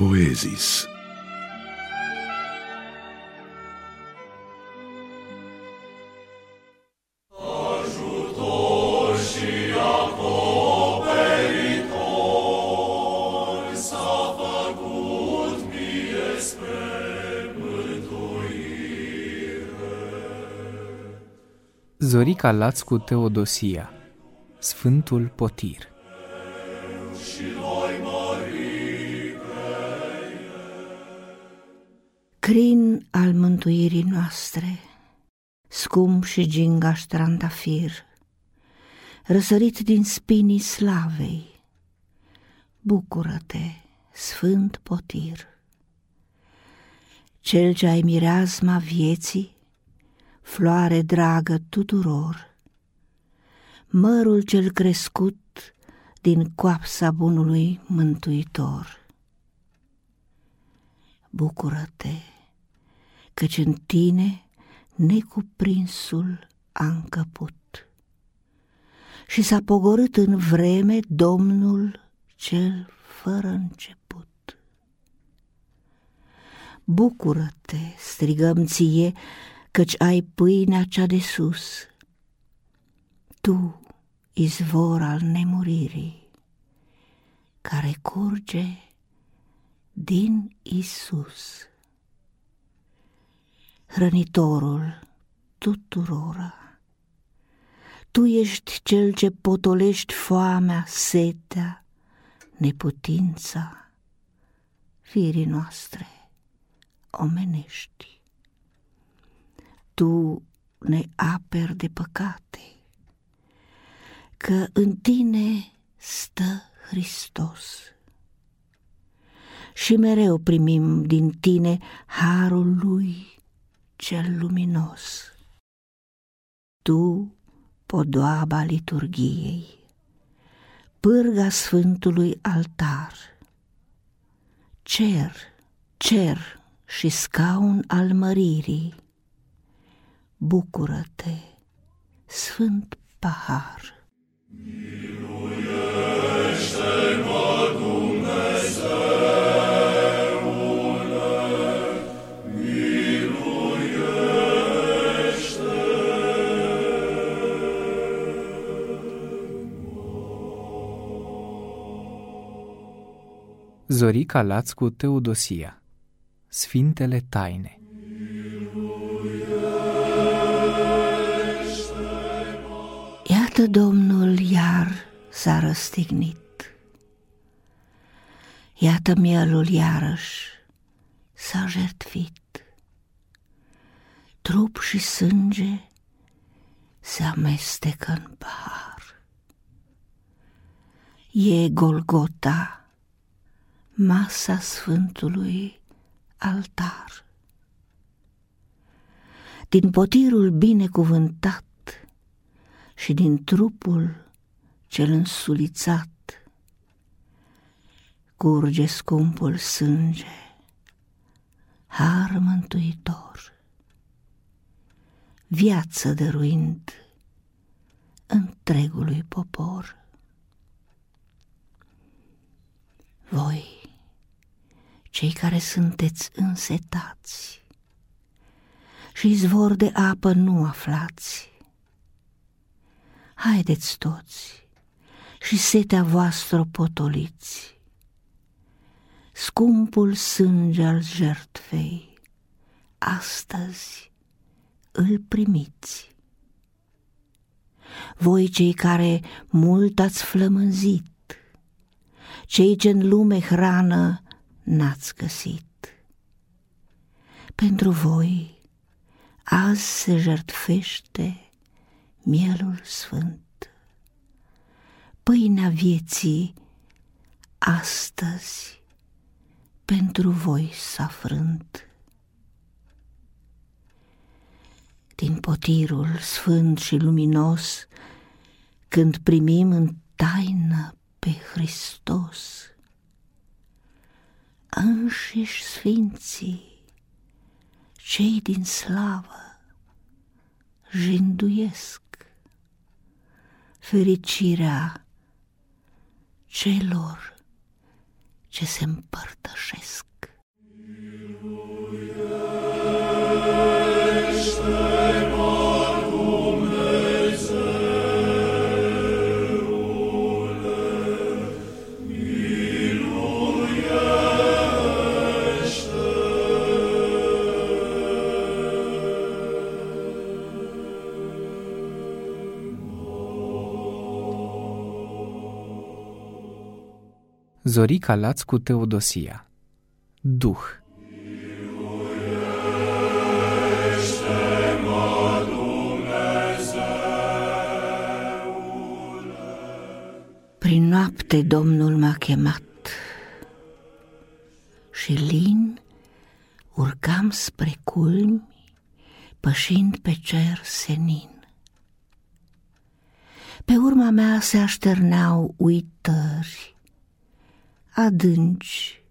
Poezis. Zorica Laț cu Teodosia Sfântul Potir Crin al mântuirii noastre, scump și gingaș trandafir, răsărit din spinii slavei, bucură-te, sfânt potir. Cel ce ai mireazma vieții, floare dragă tuturor, mărul cel crescut din coapsa bunului mântuitor. Bucură-te, căci în tine necuprinsul a încăput și s-a pogorât în vreme Domnul cel fără început. Bucură-te, strigăm ție, căci ai pâinea cea de sus. Tu, izvor al nemuririi, care curge din Isus. Hrănitorul tuturora, Tu ești cel ce potolești foamea, setea, neputința firii noastre omenești tu ne aperi de păcate, că în tine stă Hristos. Și mereu primim din tine harul lui cel luminos. Tu, podoaba liturgiei, pârga Sfântului altar, cer, cer și scaun al măririi, bucură-te, sfânt pahar. Zorica Laț cu Teodosia Sfintele Taine Iată Domnul iar s-a răstignit. Iată mielul iarăși s-a jertfit. Trup și sânge se amestecă în pahar. E Golgota, masa Sfântului altar. Din potirul binecuvântat și din trupul cel însulițat curge scumpul sânge, har mântuitor, viață dăruind întregului popor. Voi, cei care sunteți însetați și izvor de apă nu aflați, haideți toți și setea voastră potoliți. Scumpul sânge al jertfei, astăzi îl primiți. Voi cei care mult ați flămânzit, cei ce în lume hrană n-ați găsit. Pentru voi azi se jertfește mielul sfânt, pâinea vieții astăzi pentru voi s-a frânt. Din potirul sfânt și luminos, când primim în taină pe Hristos, înșiși sfinții, cei din slavă, jinduiesc fericirea celor ce se împărtășesc. Zorica Laț cu Teodosia Duh Prin noapte Domnul m-a chemat și lin urcam spre culmi, pășind pe cer senin. Pe urma mea se așterneau uitări, adânci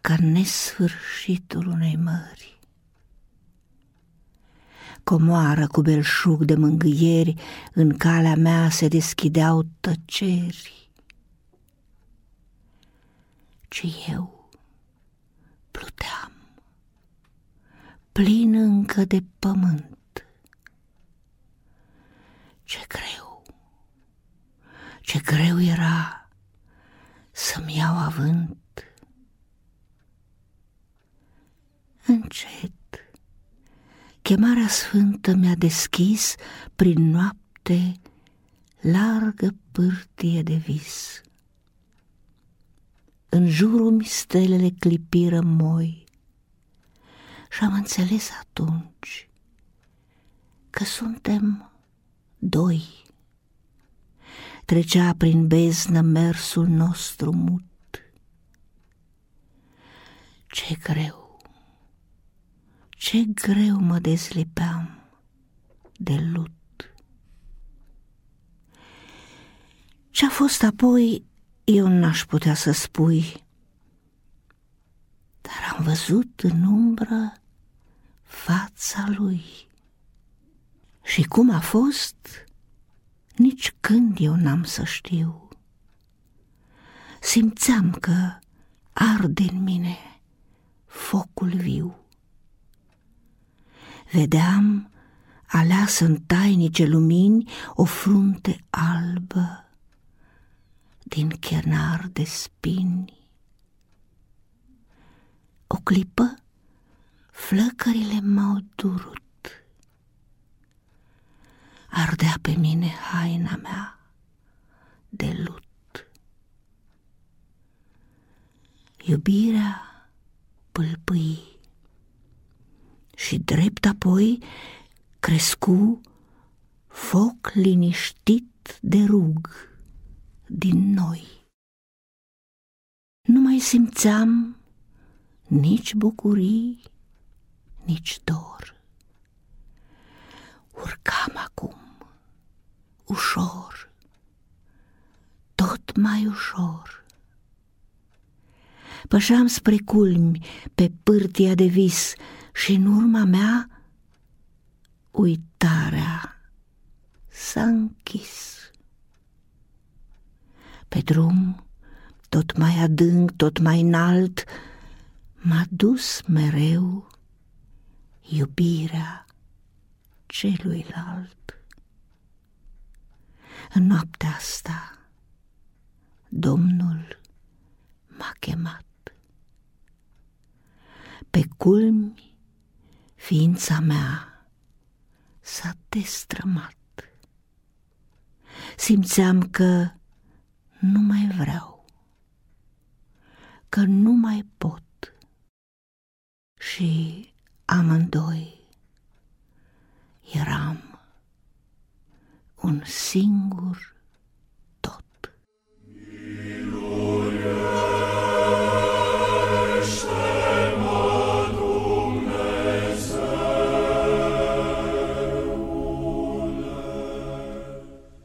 ca nesfârșitul unei mări. Comoară cu belșug de mângâieri, în calea mea se deschideau tăceri. Ci eu pluteam, plin încă de pământ. Ce greu, ce greu era să-mi iau avânt. Încet, chemarea sfântă mi-a deschis prin noapte largă pârtie de vis. În jurul mi stelele clipiră moi și am înțeles atunci că suntem doi trecea prin beznă mersul nostru mut. Ce greu, ce greu mă dezlipeam de lut. Ce-a fost apoi, eu n-aș putea să spui, dar am văzut în umbră fața lui. Și cum a fost, nici când eu n-am să știu. Simțeam că arde în mine focul viu. Vedeam aleasă în tainice lumini o frunte albă din chenar de spini. O clipă flăcările m-au durut ardea pe mine haina mea de lut. Iubirea pâlpâi și drept apoi crescu foc liniștit de rug din noi. Nu mai simțeam nici bucurii, nici dor. Urcam acum ușor, tot mai ușor. Pășeam spre culmi pe pârtia de vis și în urma mea uitarea s-a închis. Pe drum, tot mai adânc, tot mai înalt, m-a dus mereu iubirea celuilalt. În noaptea asta, Domnul m-a chemat. Pe culmi, ființa mea s-a destrămat. Simțeam că nu mai vreau, că nu mai pot și amândoi un singur tot.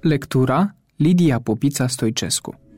Lectura Lidia Popița Stoicescu